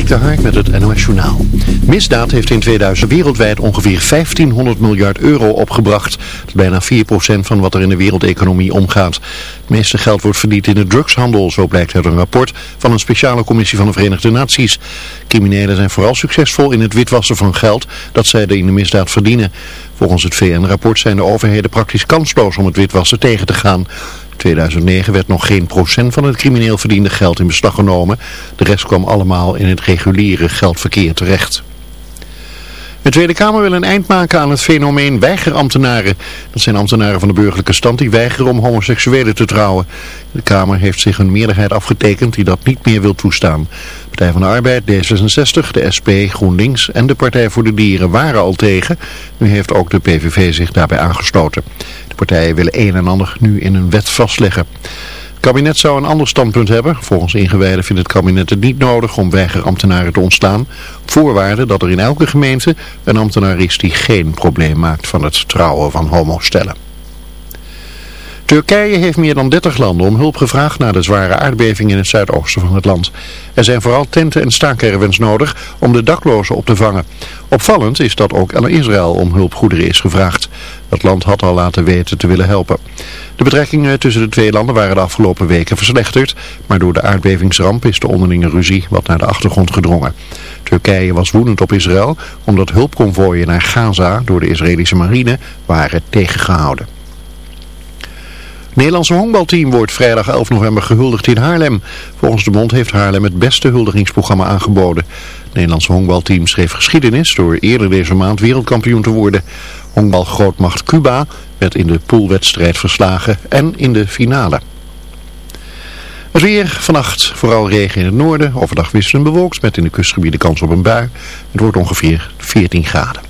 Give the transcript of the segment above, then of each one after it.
Dik de Hark met het NOS Journaal. Misdaad heeft in 2000 wereldwijd ongeveer 1500 miljard euro opgebracht. Bijna 4% van wat er in de wereldeconomie omgaat. Het meeste geld wordt verdiend in de drugshandel, zo blijkt uit een rapport van een speciale commissie van de Verenigde Naties. Criminelen zijn vooral succesvol in het witwassen van geld dat zij in de misdaad verdienen. Volgens het VN-rapport zijn de overheden praktisch kansloos om het witwassen tegen te gaan. 2009 werd nog geen procent van het crimineel verdiende geld in beslag genomen. De rest kwam allemaal in het reguliere geldverkeer terecht. De Tweede Kamer wil een eind maken aan het fenomeen weigerambtenaren. Dat zijn ambtenaren van de burgerlijke stand die weigeren om homoseksuelen te trouwen. De Kamer heeft zich een meerderheid afgetekend die dat niet meer wil toestaan. Partij van de Arbeid, D66, de SP, GroenLinks en de Partij voor de Dieren waren al tegen. Nu heeft ook de PVV zich daarbij aangesloten. De partijen willen een en ander nu in een wet vastleggen. Het kabinet zou een ander standpunt hebben. Volgens ingewijden vindt het kabinet het niet nodig om weigerambtenaren te ontstaan. Op voorwaarde dat er in elke gemeente een ambtenaar is die geen probleem maakt van het trouwen van homostellen. Turkije heeft meer dan 30 landen om hulp gevraagd na de zware aardbeving in het zuidoosten van het land. Er zijn vooral tenten en staakerwens nodig om de daklozen op te vangen. Opvallend is dat ook aan Israël om hulpgoederen is gevraagd. Dat land had al laten weten te willen helpen. De betrekkingen tussen de twee landen waren de afgelopen weken verslechterd, maar door de aardbevingsramp is de onderlinge ruzie wat naar de achtergrond gedrongen. Turkije was woedend op Israël omdat hulpconvooien naar Gaza door de Israëlische marine waren tegengehouden. Nederlandse honkbalteam wordt vrijdag 11 november gehuldigd in Haarlem. Volgens de bond heeft Haarlem het beste huldigingsprogramma aangeboden. Het Nederlandse honkbalteam schreef geschiedenis door eerder deze maand wereldkampioen te worden. Honkbalgrootmacht Cuba werd in de poolwedstrijd verslagen en in de finale. Het weer vannacht, vooral regen in het noorden, overdag wisselend bewolkt met in de kustgebieden kans op een bui. Het wordt ongeveer 14 graden.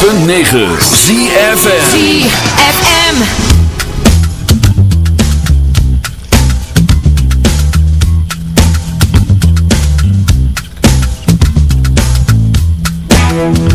106.9 ZFM ZFM. Lipstick,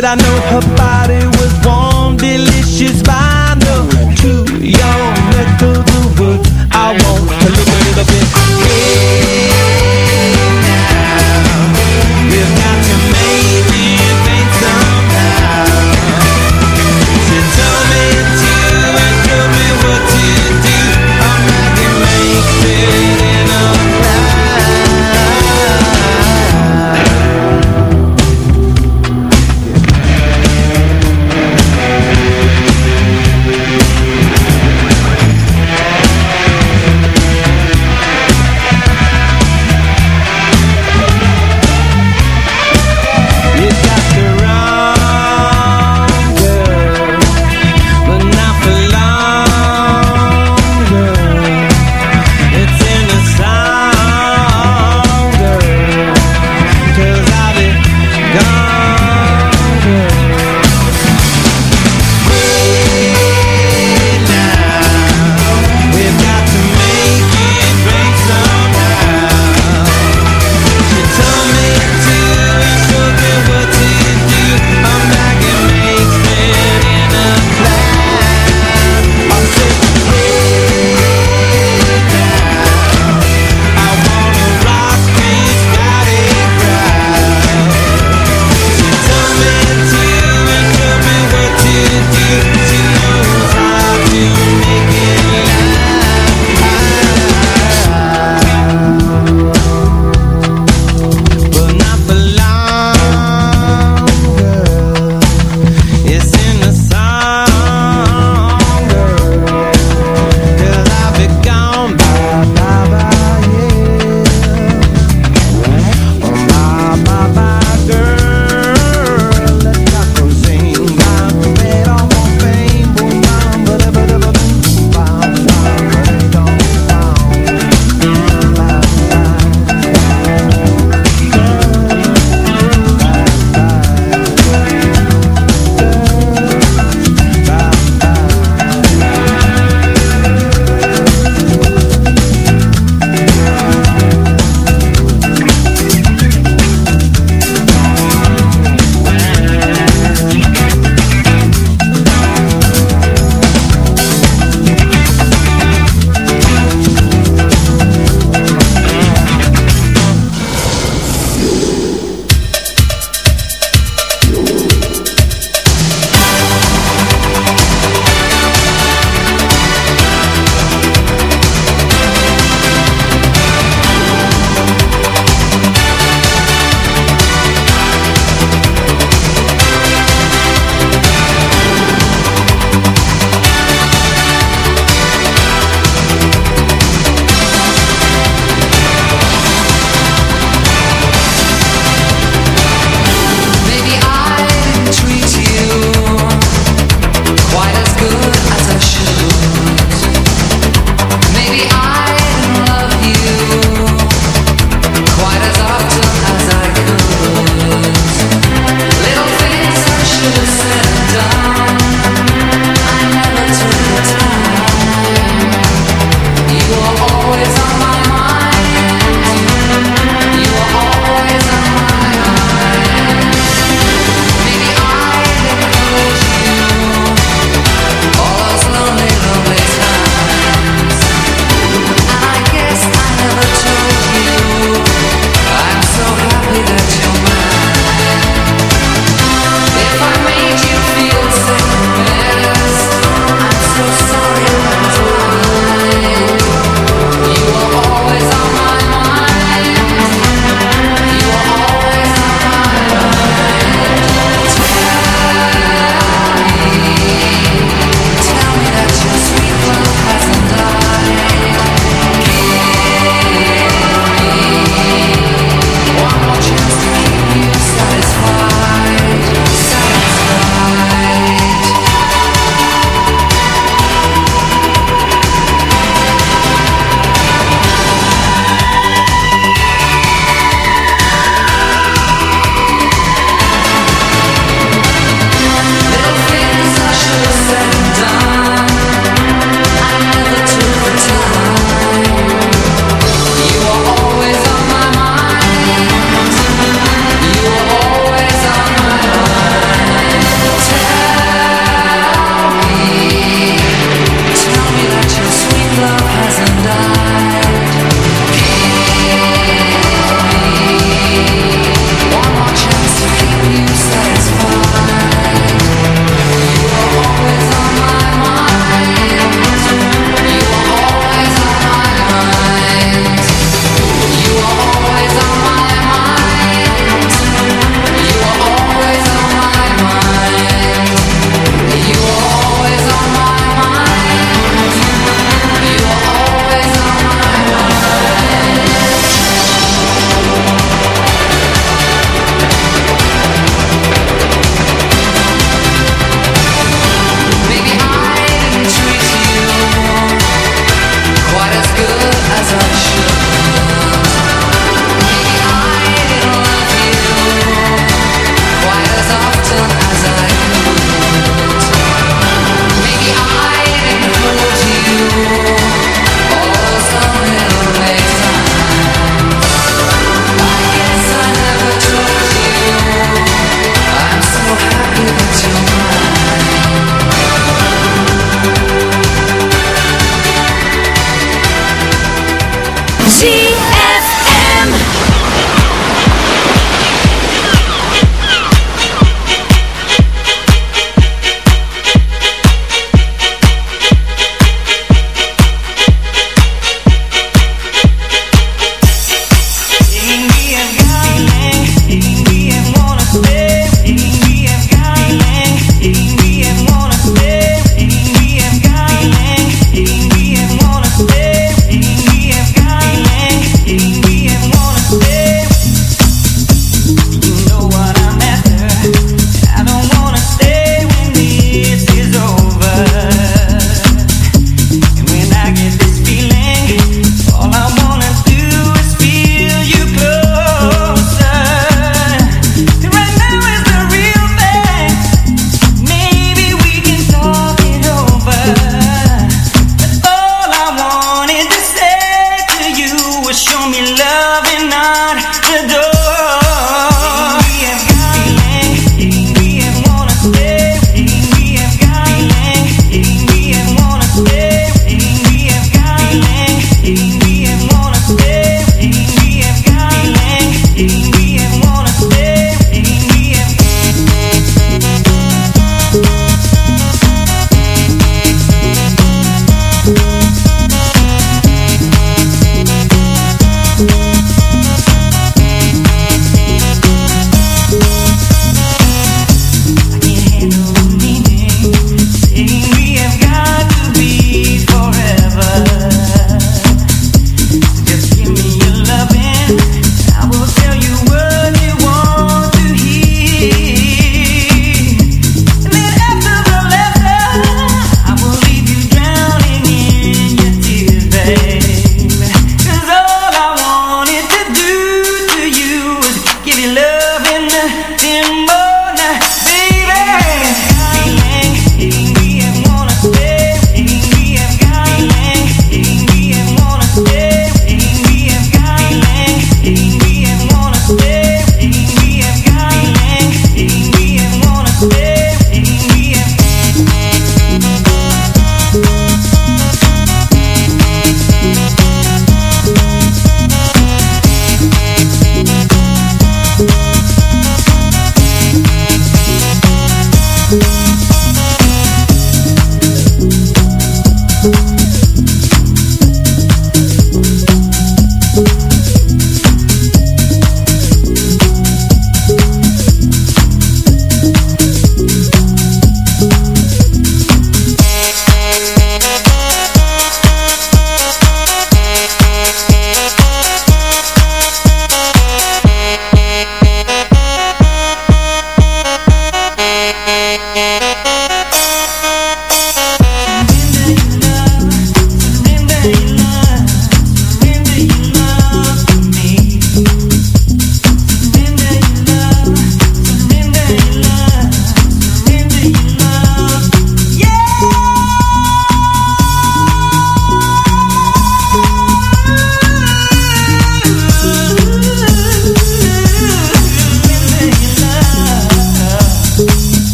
that I know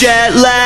jet lag.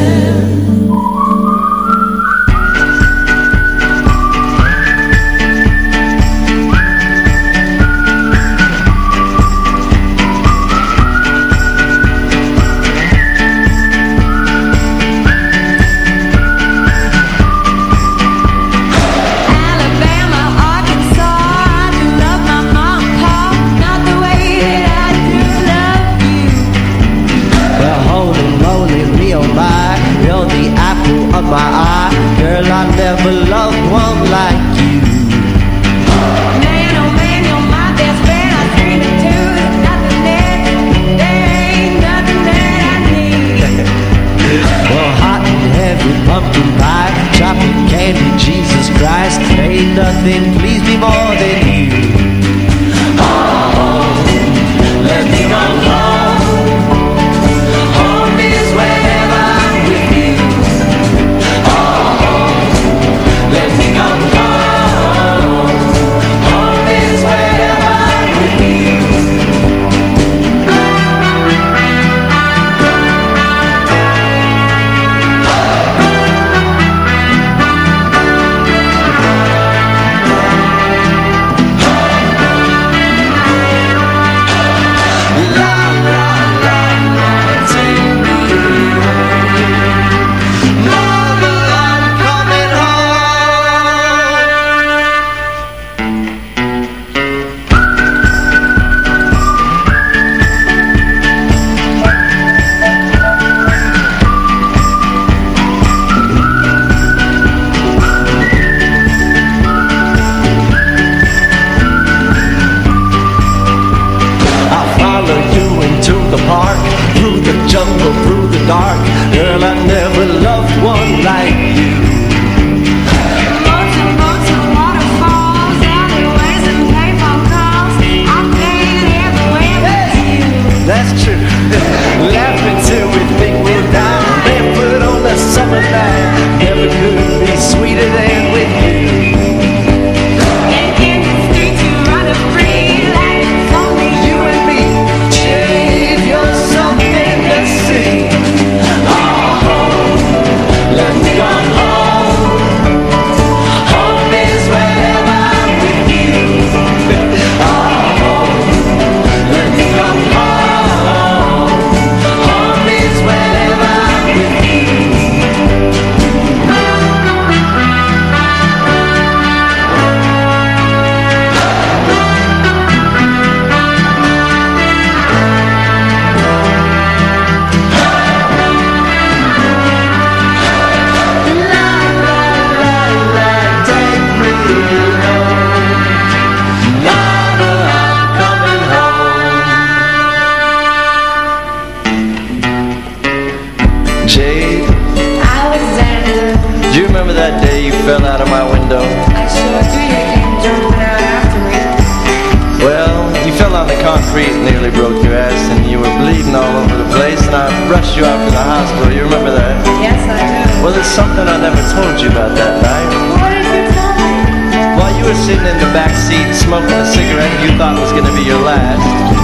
sitting in the back seat smoking a cigarette you thought was going to be your last.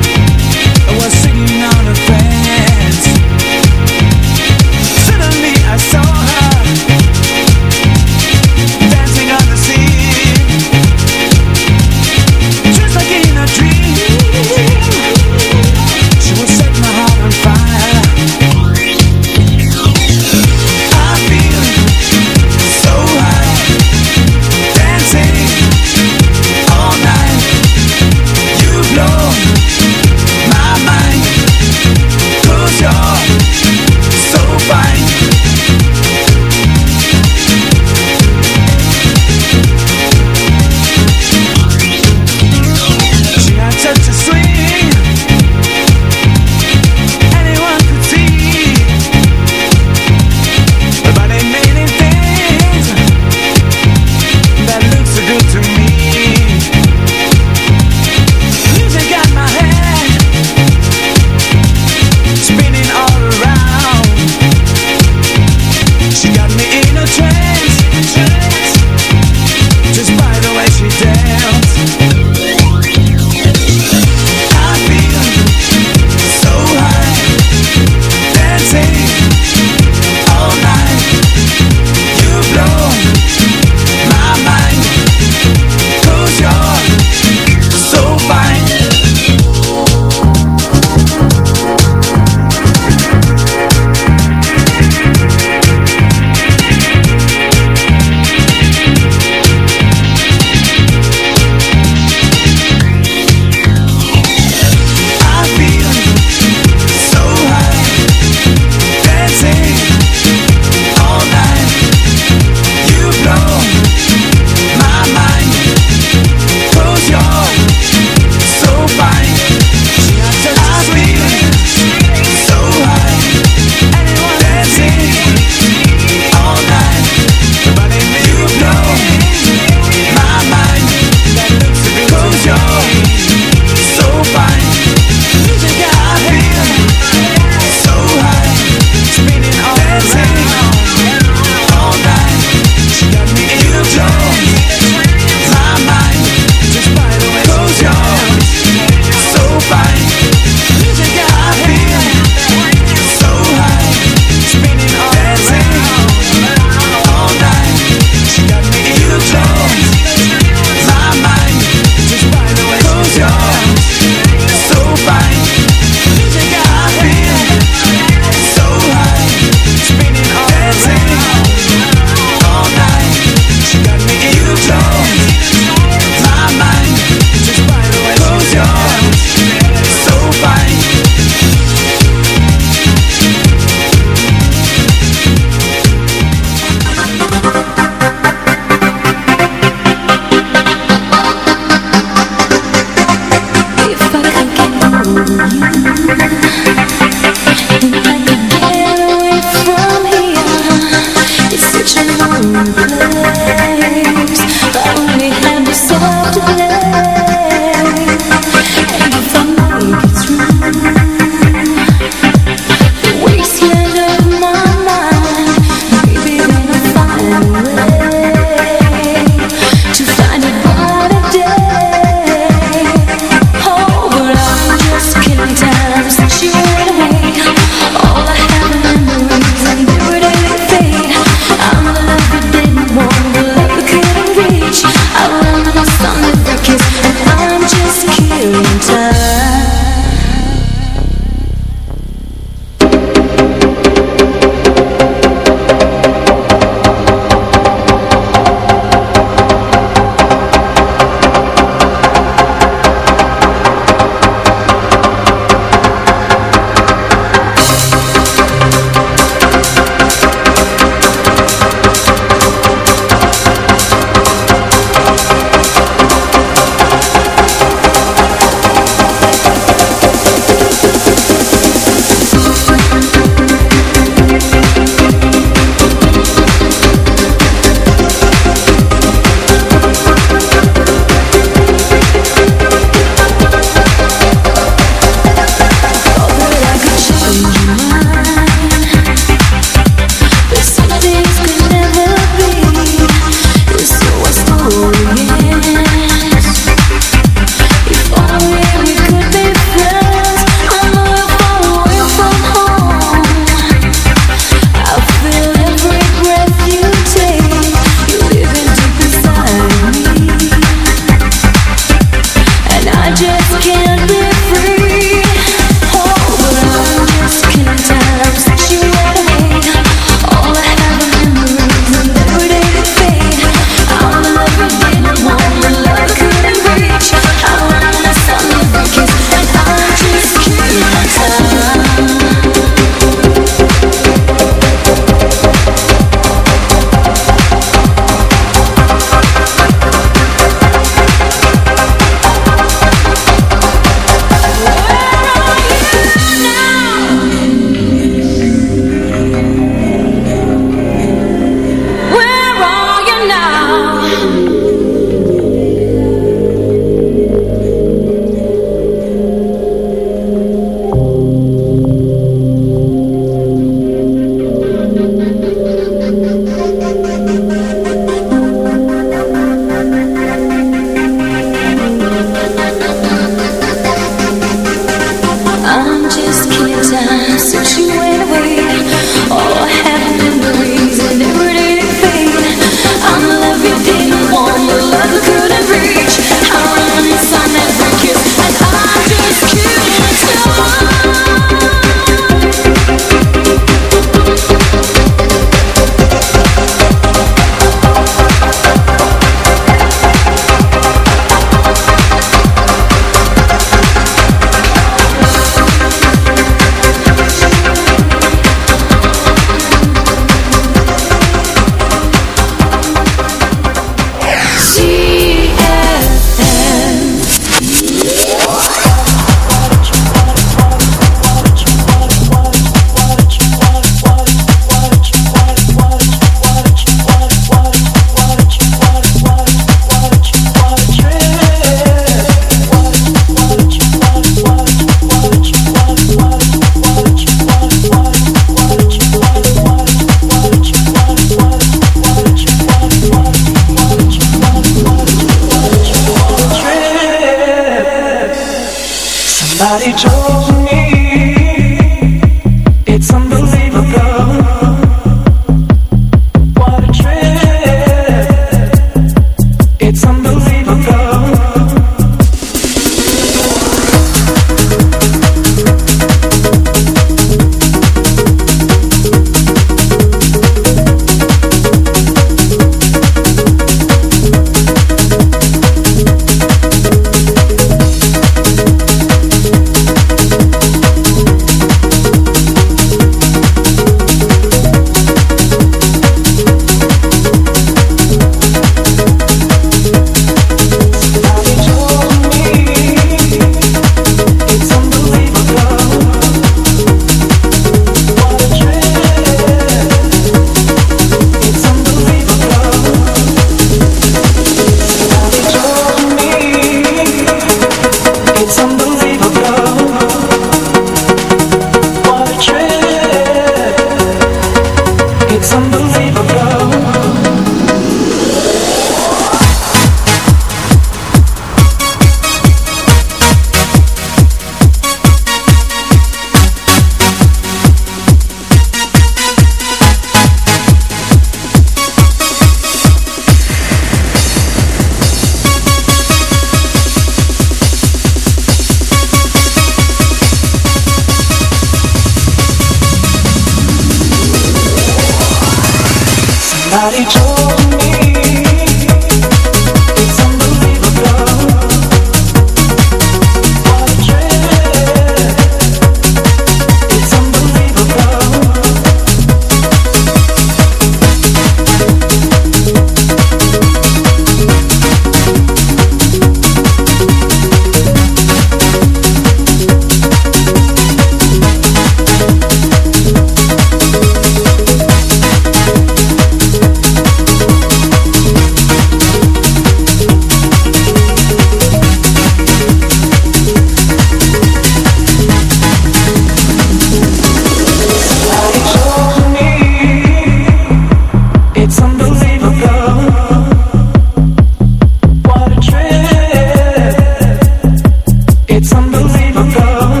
from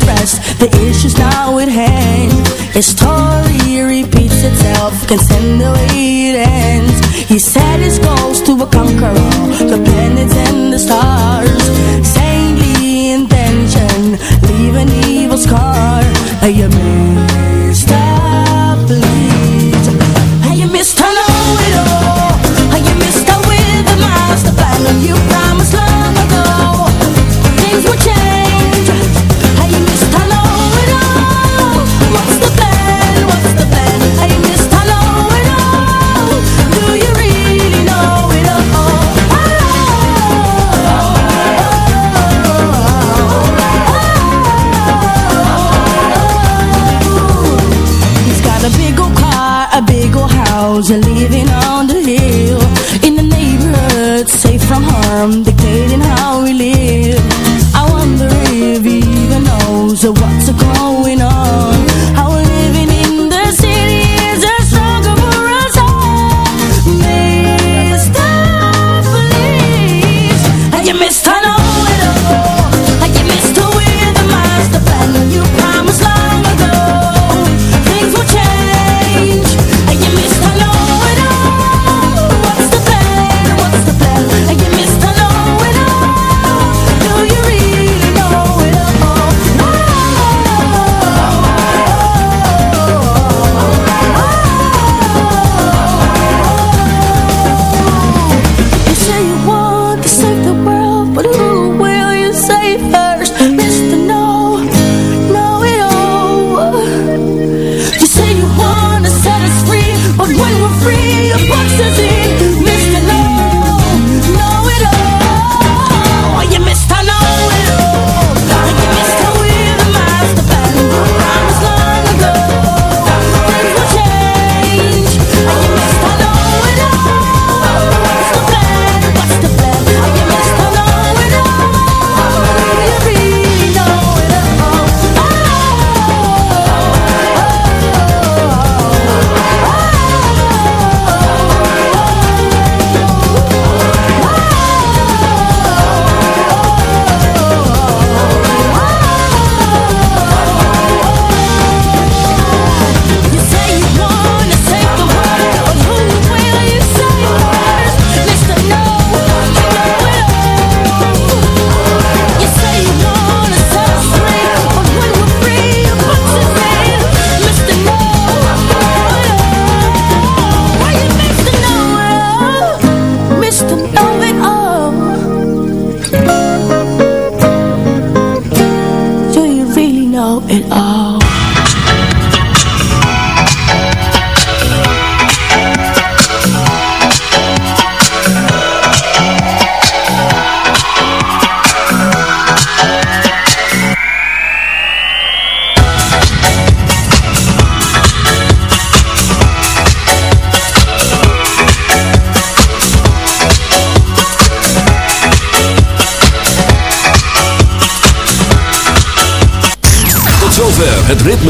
addressed The issues now at hand Your story repeats itself Can send the way it ends He set his goals to conquer all The planets and the stars Saintly intention Leave an evil scar Are you Mr. Bleed? Are you Mr. Know-it-all? Are you Mr. With the master plan? And you promised long ago Things will change you leave